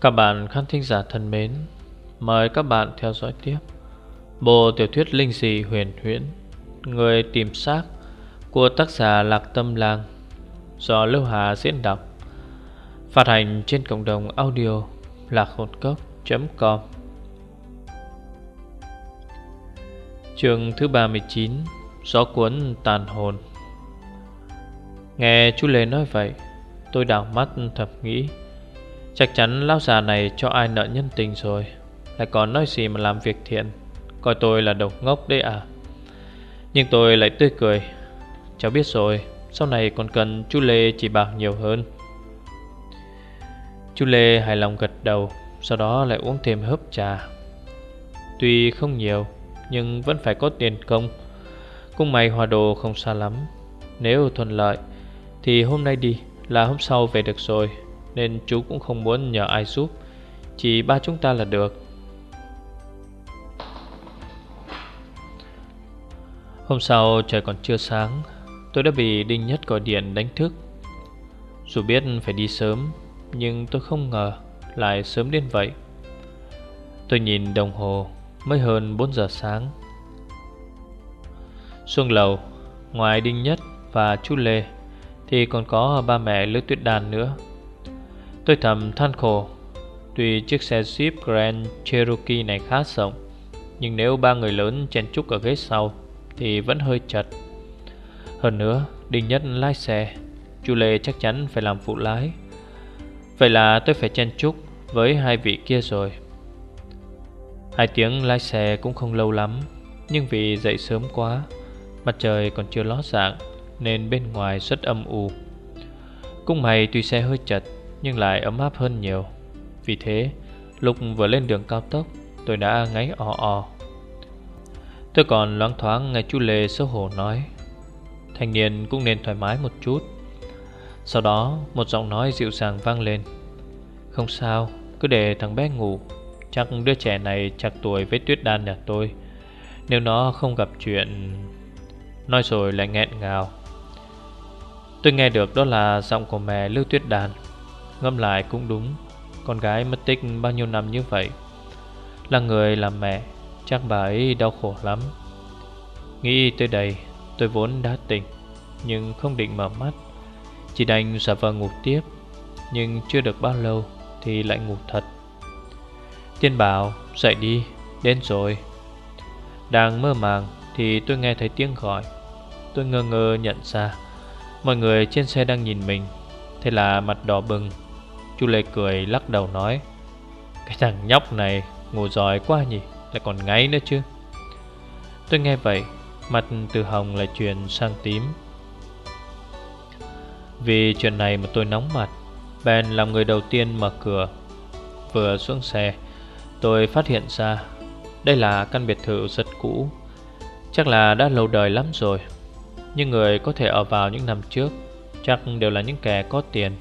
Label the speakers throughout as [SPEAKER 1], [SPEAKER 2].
[SPEAKER 1] Các bạn khán thính giả thân mến, Mời các bạn theo dõi tiếp Bộ tiểu thuyết linh dị huyền huyễn, Người tìm xác Của tác giả Lạc Tâm Lang Do Lưu Hà diễn đọc. Phát hành trên cộng đồng audio Lạc hồn cốc.com Chương thứ 39 Gió cuốn tàn hồn. Nghe chú Lê nói vậy, Tôi đảo mắt thầm nghĩ Chắc chắn lão già này cho ai nợ nhân tình rồi. Lại còn nói gì mà làm việc thiện? Coi tôi là độc ngốc đấy à? Nhưng tôi lại tươi cười. Cháu biết rồi, Sau này còn cần chú Lê chỉ bảo nhiều hơn. Chú Lê hài lòng gật đầu, Sau đó lại uống thêm hớp trà. Tuy không nhiều, Nhưng vẫn phải có tiền công. Cung mày hòa đồ không xa lắm. Nếu thuận lợi, Thì hôm nay đi, là hôm sau về được rồi. Nên chú cũng không muốn nhờ ai giúp. Chỉ ba chúng ta là được. Hôm sau trời còn chưa sáng, Tôi đã bị Đinh Nhất gọi điện đánh thức. Dù biết phải đi sớm, Nhưng tôi không ngờ Lại sớm đến vậy. Tôi nhìn đồng hồ, Mới hơn 4 giờ sáng. Xuống lầu, Ngoài Đinh Nhất và chú Lê, Thì còn có ba mẹ Lữ Tuyết Đàn nữa. Tôi thầm than khổ. Tuy chiếc xe Jeep Grand Cherokee này khá rộng, Nhưng nếu ba người lớn chen chúc ở ghế sau Thì vẫn hơi chật. Hơn nữa, Đinh Nhất lái xe Chú Lê chắc chắn phải làm phụ lái. Vậy là tôi phải chen chúc Với hai vị kia rồi. Hai tiếng lái xe cũng không lâu lắm, Nhưng vì dậy sớm quá, Mặt trời còn chưa ló dạng Nên bên ngoài rất âm u. Cũng may tuy xe hơi chật nhưng lại ấm áp hơn nhiều. Vì thế, lúc vừa lên đường cao tốc, Tôi đã ngáy ò ò Tôi còn loáng thoáng nghe chú Lê xấu hổ nói. Thanh niên cũng nên thoải mái một chút. Sau đó, một giọng nói dịu dàng vang lên. Không sao, Cứ để thằng bé ngủ. Chắc đứa trẻ này chạc tuổi với tuyết đan nhà tôi. Nếu nó không gặp chuyện, Nói rồi lại nghẹn ngào. Tôi nghe được đó là giọng của mẹ Lưu Tuyết Đàn. Ngâm lại cũng đúng. Con gái mất tích bao nhiêu năm như vậy? Là người làm mẹ, Chắc bà ấy đau khổ lắm. Nghĩ tới đây, Tôi vốn đã tỉnh, Nhưng không định mở mắt. Chỉ đành giả vờ ngủ tiếp, Nhưng chưa được bao lâu Thì lại ngủ thật. Tiên bảo, dậy đi, Đến rồi. Đang mơ màng thì tôi nghe thấy tiếng gọi. Tôi ngơ ngơ nhận ra, Mọi người trên xe đang nhìn mình. Thế là mặt đỏ bừng Chú Lê cười lắc đầu nói, Cái thằng nhóc này ngủ giỏi quá nhỉ, Lại còn ngáy nữa chứ. Tôi nghe vậy, Mặt từ hồng lại chuyển sang tím. Vì chuyện này mà tôi nóng mặt Ben làm người đầu tiên mở cửa. Vừa xuống xe, Tôi phát hiện ra Đây là căn biệt thự rất cũ. Chắc là đã lâu đời lắm rồi, Nhưng người có thể ở vào những năm trước Chắc đều là những kẻ có tiền.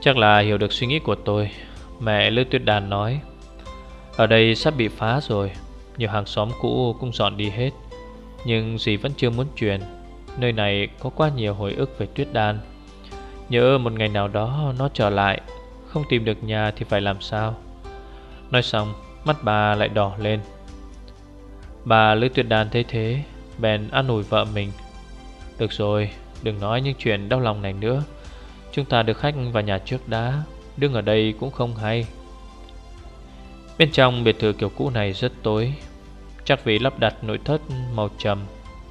[SPEAKER 1] Chắc là hiểu được suy nghĩ của tôi. Mẹ Lư Tuyết Đàn nói, Ở đây sắp bị phá rồi. Nhiều hàng xóm cũ cũng dọn đi hết, Nhưng dì vẫn chưa muốn chuyển. Nơi này có quá nhiều hồi ức về Tuyết Đàn Nhớ một ngày nào đó nó trở lại. Không tìm được nhà thì phải làm sao? Nói xong, mắt bà lại đỏ lên. Bà Lữ Tuyệt Đàn thấy thế, Bèn an ủi vợ mình, Được rồi, đừng nói những chuyện đau lòng này nữa. Chúng ta được khách vào nhà trước đã Đứng ở đây cũng không hay. Bên trong biệt thự kiểu cũ này rất tối, Chắc vì lắp đặt nội thất màu trầm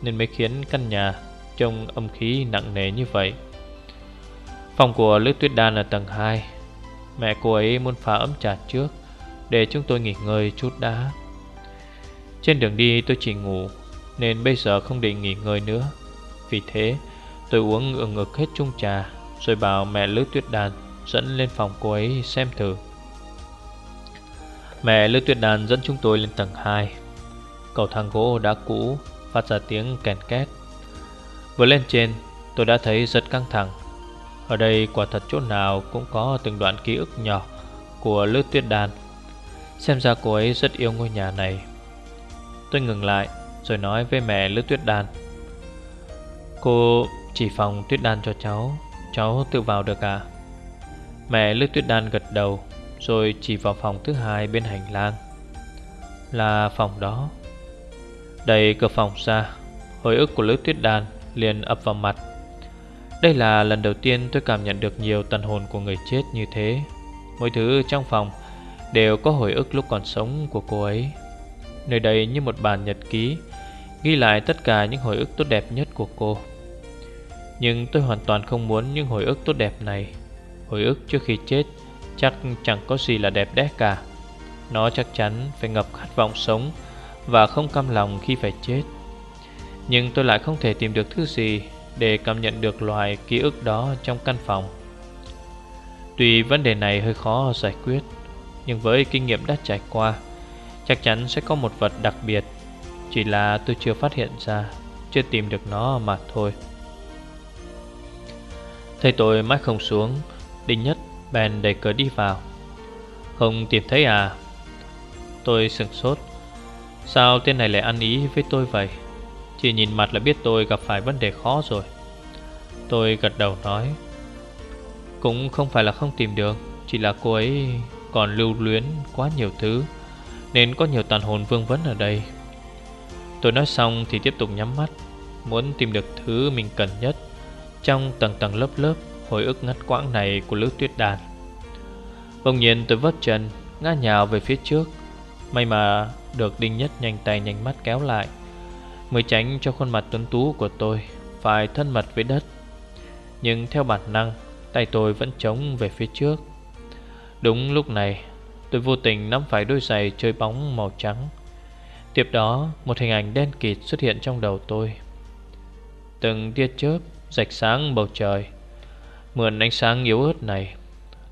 [SPEAKER 1] Nên mới khiến căn nhà Trông âm khí nặng nề như vậy. Phòng của Lữ Tuyết Đan ở tầng 2 Mẹ cô ấy muốn pha ấm trà trước Để chúng tôi nghỉ ngơi chút đã. Trên đường đi tôi chỉ ngủ, Nên bây giờ không định nghỉ ngơi nữa. Vì thế, tôi uống ngược ngực hết chung trà. Rồi bảo mẹ Lữ Tuyết Đàn Dẫn lên phòng cô ấy xem thử. Mẹ Lữ Tuyết Đàn dẫn chúng tôi lên tầng 2 Cầu thang gỗ đã cũ, Phát ra tiếng kèn két. Vừa lên trên, tôi đã thấy rất căng thẳng. Ở đây quả thật chỗ nào cũng có từng đoạn ký ức nhỏ Của Lữ Tuyết Đàn. Xem ra cô ấy rất yêu ngôi nhà này. Tôi ngừng lại, Rồi nói với mẹ Lữ Tuyết Đàn. Cô chỉ phòng Tuyết Đàn cho cháu. Cháu tự vào được à? Mẹ Lữ Tuyết đan gật đầu, Rồi chỉ vào phòng thứ hai bên hành lang. Là phòng đó. Đẩy cửa phòng ra, Hồi ức của Lữ Tuyết đan liền ập vào mặt. Đây là lần đầu tiên tôi cảm nhận được nhiều tần hồn của người chết như thế. Mỗi thứ trong phòng đều có hồi ức lúc còn sống của cô ấy. Nơi đây như một bản nhật ký, Ghi lại tất cả những hồi ức tốt đẹp nhất của cô. Nhưng tôi hoàn toàn không muốn những hồi ức tốt đẹp này. Hồi ức trước khi chết Chắc chẳng có gì là đẹp đẽ cả. Nó chắc chắn phải ngập khát vọng sống Và không cam lòng khi phải chết. Nhưng tôi lại không thể tìm được thứ gì Để cảm nhận được loài ký ức đó trong căn phòng. Tuy vấn đề này hơi khó giải quyết, Nhưng với kinh nghiệm đã trải qua, Chắc chắn sẽ có một vật đặc biệt. Chỉ là tôi chưa phát hiện ra, Chưa tìm được nó mà thôi. Thấy tôi mắt không xuống, Đinh nhất bèn đẩy cửa đi vào. Không tìm thấy à? Tôi sừng sốt. Sao tên này lại ăn ý với tôi vậy? Chỉ nhìn mặt là biết tôi gặp phải vấn đề khó rồi. Tôi gật đầu nói, Cũng không phải là không tìm được, Chỉ là cô ấy còn lưu luyến quá nhiều thứ, Nên có nhiều tàn hồn vương vấn ở đây. Tôi nói xong thì tiếp tục nhắm mắt, Muốn tìm được thứ mình cần nhất. Trong tầng tầng lớp lớp Hồi ức ngắt quãng này của Lữ Tuyết Đàn Bỗng nhiên tôi vấp chân, Ngã nhào về phía trước. May mà được Đinh Nhất nhanh tay nhanh mắt kéo lại, Mới tránh cho khuôn mặt tuấn tú của tôi Phải thân mật với đất. Nhưng theo bản năng, Tay tôi vẫn chống về phía trước. Đúng lúc này, Tôi vô tình nắm phải đôi giày chơi bóng màu trắng. Tiếp đó, Một hình ảnh đen kịt xuất hiện trong đầu tôi. Từng tia chớp Rạch sáng bầu trời. Mượn ánh sáng yếu ớt này,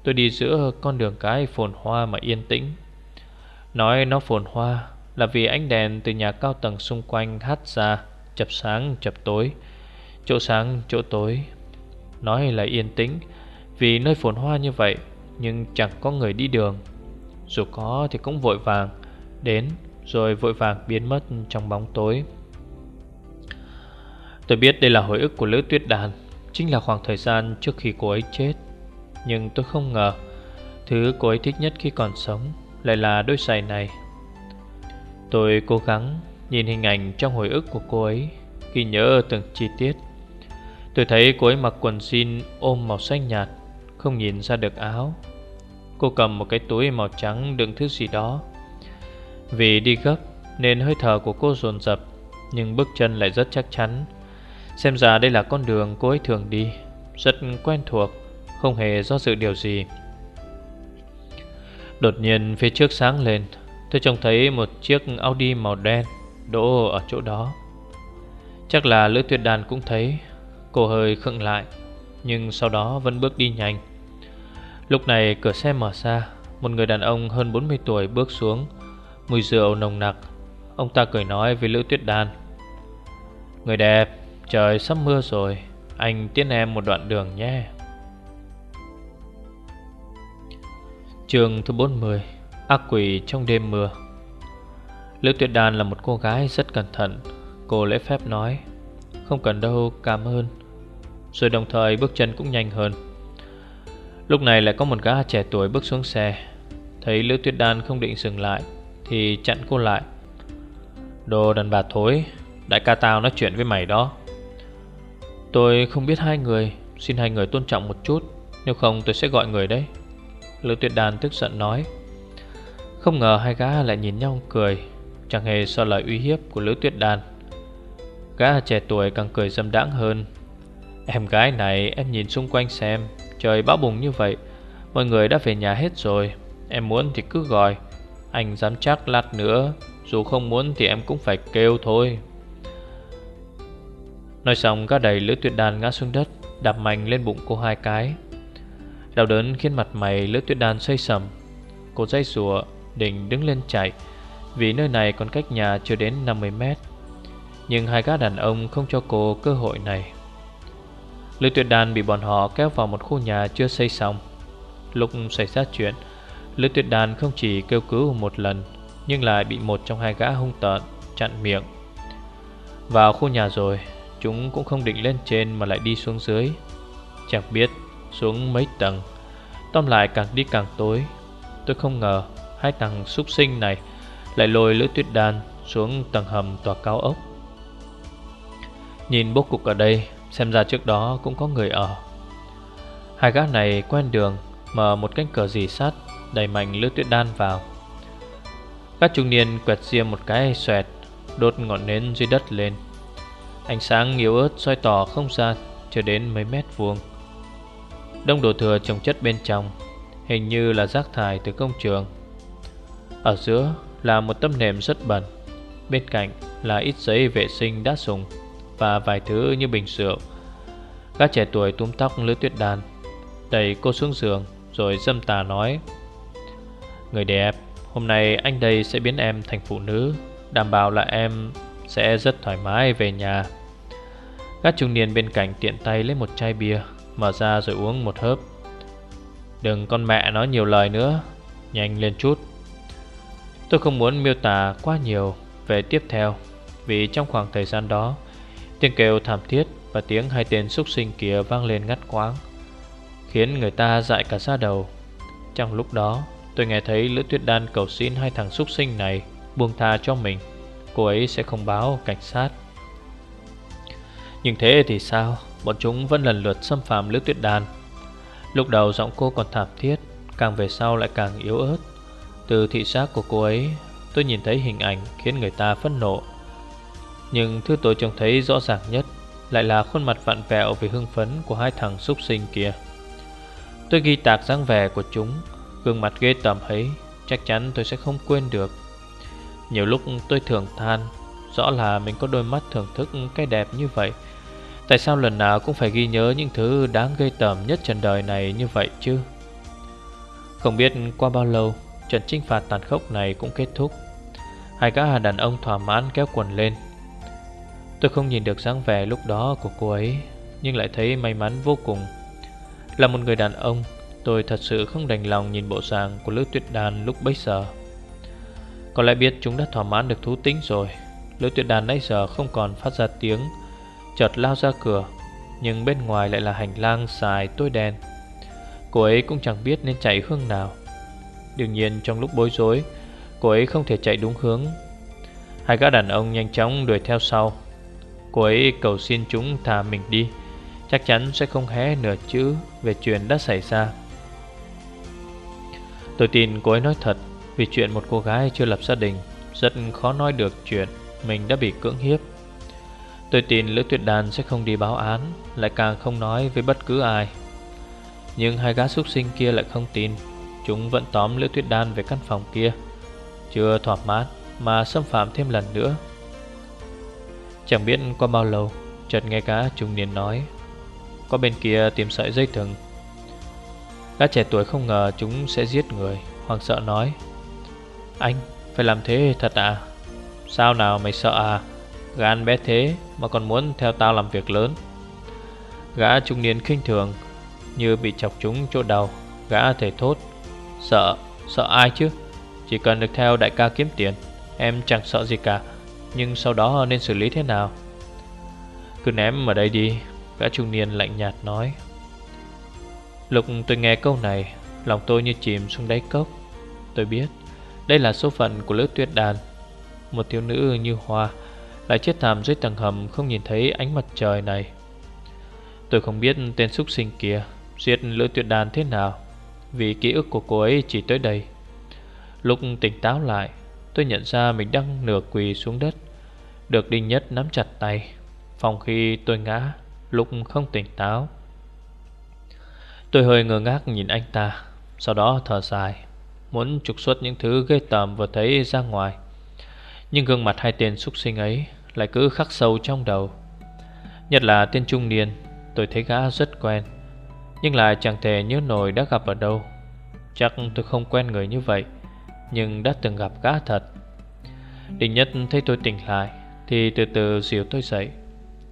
[SPEAKER 1] Tôi đi giữa con đường cái phồn hoa mà yên tĩnh. Nói nó phồn hoa Là vì ánh đèn từ nhà cao tầng xung quanh hắt ra, Chập sáng, chập tối. Chỗ sáng, chỗ tối. Nói là yên tĩnh, Vì nơi phồn hoa như vậy, Nhưng chẳng có người đi đường. Dù có thì cũng vội vàng Đến, rồi vội vàng biến mất trong bóng tối. Tôi biết đây là hồi ức của Lữ Tuyết Đàn, Chính là khoảng thời gian trước khi cô ấy chết. Nhưng tôi không ngờ, Thứ cô ấy thích nhất khi còn sống Lại là đôi giày này. Tôi cố gắng Nhìn hình ảnh trong hồi ức của cô ấy, Ghi nhớ từng chi tiết. Tôi thấy cô ấy mặc quần jean ôm màu xanh nhạt, Không nhìn ra được áo. Cô cầm một cái túi màu trắng đựng thứ gì đó. Vì đi gấp Nên hơi thở của cô dồn dập, Nhưng bước chân lại rất chắc chắn. Xem ra đây là con đường cô ấy thường đi, Rất quen thuộc, Không hề do dự điều gì. Đột nhiên, phía trước sáng lên, Tôi trông thấy một chiếc Audi màu đen Đỗ ở chỗ đó. Chắc là Lữ Tuyệt Đàn cũng thấy. Cô hơi khựng lại, Nhưng sau đó vẫn bước đi nhanh. Lúc này cửa xe mở ra, Một người đàn ông hơn 40 tuổi bước xuống, Mùi rượu nồng nặc. Ông ta cười nói với Lữ Tuyết Đan, Người đẹp Trời sắp mưa rồi, Anh tiễn em một đoạn đường nhé. Trường thứ 40 Ác quỷ trong đêm mưa. Lữ Tuyệt Đàn là một cô gái rất cẩn thận, Cô lễ phép nói, Không cần đâu, cảm ơn. Rồi đồng thời bước chân cũng nhanh hơn. Lúc này lại có một gã trẻ tuổi bước xuống xe. Thấy Lữ Tuyệt Đan không định dừng lại, Thì chặn cô lại. Đồ đàn bà thối, Đại ca tao nói chuyện với mày đó. Tôi không biết hai người. Xin hai người tôn trọng một chút. Nếu không, tôi sẽ gọi người đấy. Lữ tuyệt đàn tức giận nói. Không ngờ hai gã lại nhìn nhau cười. Chẳng hề so lời uy hiếp của Lữ tuyệt đàn Gã trẻ tuổi càng cười dâm đãng hơn. Em gái này, em nhìn xung quanh xem. Trời bão bùng như vậy. Mọi người đã về nhà hết rồi. Em muốn thì cứ gọi. Anh dám chắc lát nữa. Dù không muốn thì em cũng phải kêu thôi. Nói xong gã đầy lữ tuyệt đàn ngã xuống đất Đạp mạnh lên bụng cô hai cái. Đau đớn khiến mặt mày lữ tuyệt đàn xây sầm. Cô dây sùa, định đứng lên chạy Vì nơi này còn cách nhà chưa đến 50 mét. Nhưng hai gã đàn ông không cho cô cơ hội này. Lữ tuyệt đàn bị bọn họ kéo vào một khu nhà chưa xây xong. Lúc xảy ra chuyện Lữ tuyệt đàn không chỉ kêu cứu một lần Nhưng lại bị một trong hai gã hung tợn Chặn miệng. Vào khu nhà rồi Chúng cũng không định lên trên mà lại đi xuống dưới. Chẳng biết, xuống mấy tầng. Tóm lại càng đi càng tối. Tôi không ngờ Hai thằng súc sinh này Lại lôi lữ tuyết đan xuống tầng hầm tòa cao ốc. Nhìn bố cục ở đây, Xem ra trước đó cũng có người ở. Hai gã này quen đường Mở một cánh cửa dì sắt Đẩy mạnh lữ tuyết đan vào. Các trung niên quẹt riêng một cái xoẹt, Đốt ngọn nến dưới đất lên. Ánh sáng yếu ớt soi tỏ không gian Chưa đến mấy mét vuông. Đông đồ thừa trồng chất bên trong, Hình như là rác thải từ công trường. Ở giữa là một tấm nệm rất bẩn, Bên cạnh là ít giấy vệ sinh đã dùng Và vài thứ như bình rượu. Các trẻ tuổi túm tóc lưới tuyết đàn, Đẩy cô xuống giường Rồi dâm tà nói, Người đẹp, Hôm nay anh đây sẽ biến em thành phụ nữ, Đảm bảo là em sẽ rất thoải mái về nhà. Các trung niên bên cạnh tiện tay lấy một chai bia, Mở ra rồi uống một hớp. Đừng con mẹ nói nhiều lời nữa, Nhanh lên chút. Tôi không muốn miêu tả quá nhiều về tiếp theo, Vì trong khoảng thời gian đó, Tiếng kêu thảm thiết và tiếng hai tên súc sinh kia vang lên ngắt quáng Khiến người ta dại cả da đầu. Trong lúc đó, tôi nghe thấy Lữ Tuyết Đan cầu xin hai thằng súc sinh này buông tha cho mình. Cô ấy sẽ không báo cảnh sát. Nhưng thế thì sao? Bọn chúng vẫn lần lượt xâm phạm Lữ Tuyết đàn. Lúc đầu giọng cô còn thảm thiết, Càng về sau lại càng yếu ớt. Từ thị giác của cô ấy, Tôi nhìn thấy hình ảnh khiến người ta phẫn nộ. Nhưng thứ tôi trông thấy rõ ràng nhất Lại là khuôn mặt vặn vẹo vì hưng phấn của hai thằng súc sinh kia. Tôi ghi tạc dáng vẻ của chúng, Gương mặt ghê tởm ấy, Chắc chắn tôi sẽ không quên được. Nhiều lúc tôi thường than, Rõ là mình có đôi mắt thưởng thức cái đẹp như vậy. Tại sao lần nào cũng phải ghi nhớ những thứ đáng gây tởm nhất trần đời này như vậy chứ? Không biết qua bao lâu, Trận trinh phạt tàn khốc này cũng kết thúc. Hai gã đàn ông thỏa mãn kéo quần lên. Tôi không nhìn được dáng vẻ lúc đó của cô ấy, Nhưng lại thấy may mắn vô cùng. Là một người đàn ông, Tôi thật sự không đành lòng nhìn bộ dạng của Lữ Tuyết Đàn lúc bấy giờ. Có lẽ biết chúng đã thỏa mãn được thú tính rồi. Lữ tuyệt Đàn nãy giờ không còn phát ra tiếng, Chợt lao ra cửa, Nhưng bên ngoài lại là hành lang dài tối đen. Cô ấy cũng chẳng biết nên chạy hướng nào. Đương nhiên, trong lúc bối rối, Cô ấy không thể chạy đúng hướng. Hai gã đàn ông nhanh chóng đuổi theo sau. Cô ấy cầu xin chúng thả mình đi. Chắc chắn sẽ không hé nửa chữ Về chuyện đã xảy ra. Tôi tin cô ấy nói thật. Vì chuyện một cô gái chưa lập gia đình, Rất khó nói được chuyện Mình đã bị cưỡng hiếp. Tôi tin Lữ Tuyệt Đàn sẽ không đi báo án, Lại càng không nói với bất cứ ai. Nhưng hai gã súc sinh kia lại không tin. Chúng vẫn tóm Lữ tuyệt Đan về căn phòng kia. Chưa thỏa mãn Mà xâm phạm thêm lần nữa. Chẳng biết qua bao lâu, Chợt nghe cá trung niên nói, Có bên kia tìm sợi dây thừng. Các trẻ tuổi không ngờ chúng sẽ giết người Hoàng sợ nói anh phải làm thế thật à? Sao nào mày sợ à? Gan bé thế mà còn muốn theo tao làm việc lớn. Gã trung niên khinh thường Như bị chọc trúng chỗ đầu. Gã thể thốt Sợ, sợ ai chứ? Chỉ cần được theo đại ca kiếm tiền Em chẳng sợ gì cả. Nhưng sau đó nên xử lý thế nào? Cứ ném ở đây đi Gã trung niên lạnh nhạt nói. Lúc tôi nghe câu này Lòng tôi như chìm xuống đáy cốc. Tôi biết đây là số phận của lữ tuyết đàn. Một thiếu nữ như hoa Lại chết thảm dưới tầng hầm Không nhìn thấy ánh mặt trời này. Tôi không biết tên súc sinh kia Giết lữ tuyệt đàn thế nào, vì ký ức của cô ấy chỉ tới đây. Lúc tỉnh táo lại, Tôi nhận ra mình đang nửa quỳ xuống đất, Được Đinh Nhất nắm chặt tay. Phòng khi tôi ngã, Lúc không tỉnh táo, Tôi hơi ngơ ngác nhìn anh ta, Sau đó thở dài. Muốn trục xuất những thứ ghê tởm vừa thấy ra ngoài. Nhưng gương mặt hai tên xuất sinh ấy Lại cứ khắc sâu trong đầu. Nhất là tên trung niên, Tôi thấy gã rất quen, nhưng lại chẳng thể nhớ nổi đã gặp ở đâu. Chắc tôi không quen người như vậy, Nhưng đã từng gặp gã thật. Đình nhất thấy tôi tỉnh lại, Thì từ từ dìu tôi dậy.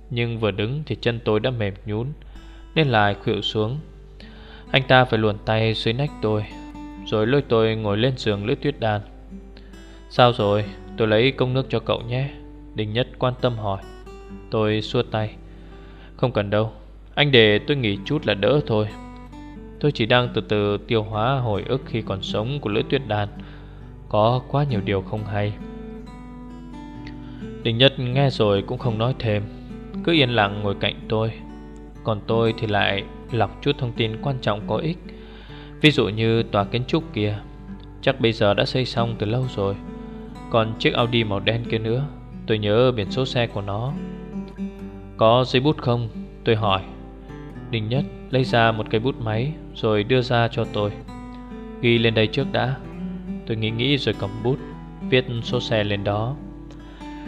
[SPEAKER 1] Nhưng vừa đứng thì chân tôi đã mềm nhún Nên lại khuỵu xuống. Anh ta phải luồn tay dưới nách tôi rồi lôi tôi ngồi lên giường lưỡi tuyết đàn. Sao rồi? Tôi lấy công nước cho cậu nhé. Đình nhất quan tâm hỏi. Tôi xua tay. Không cần đâu. Anh để tôi nghỉ chút là đỡ thôi. Tôi chỉ đang từ từ tiêu hóa hồi ức khi còn sống của lữ tuyết đàn. Có quá nhiều điều không hay. Đình Nhất nghe rồi cũng không nói thêm. Cứ yên lặng ngồi cạnh tôi. Còn tôi thì lại lọc chút thông tin quan trọng có ích. Ví dụ như tòa kiến trúc kia, Chắc bây giờ đã xây xong từ lâu rồi. Còn chiếc Audi màu đen kia nữa, Tôi nhớ biển số xe của nó. Có giấy bút không? Tôi hỏi. Đình Nhất lấy ra một cây bút máy Rồi đưa ra cho tôi. Ghi lên đây trước đã. Tôi nghĩ nghĩ rồi cầm bút, Viết số xe lên đó.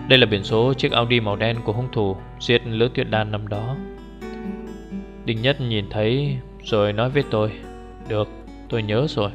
[SPEAKER 1] Đây là biển số chiếc Audi màu đen của hung thủ Giết lứa tuyệt đan năm đó. Đình Nhất nhìn thấy Rồi nói với tôi, Được tôi nhớ rồi.